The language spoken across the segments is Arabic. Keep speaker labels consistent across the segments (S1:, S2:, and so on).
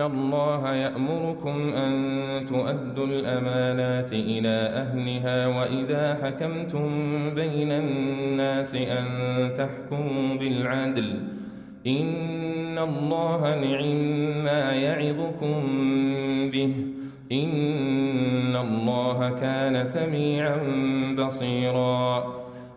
S1: الله يأمركم أن تؤدوا الأمانات إلى أهلها وإذا حكمتم بين الناس أن تحكموا بالعدل إن الله نعم ما يعظكم به إن الله كان سميعا بصيراً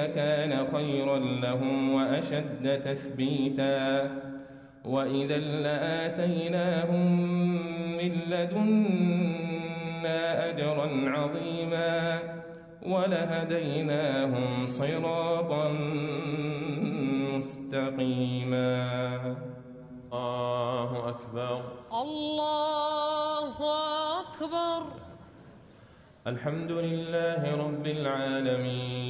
S1: لكان خيرا لهم وأشد تثبيتا. وإذا لآتيناهم من لدنا أجرا عظيما ولهديناهم صراطا مستقيما. الله أكبر.
S2: الله أكبر.
S1: الحمد لله رب العالمين.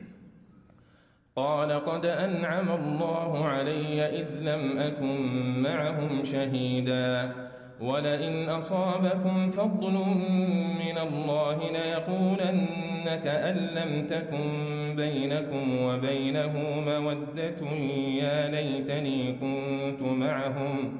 S1: قال قد أنعم الله علي إذ لم أكن معهم شهيدا. ولئن أصابكم فضل من الله ليقولن كأن لم تكن بينكم وبينه مودة يا ليتني كنت معهم.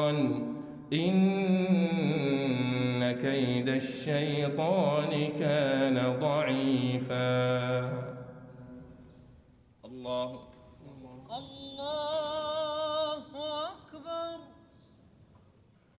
S1: الشيطان كان ضعيفا.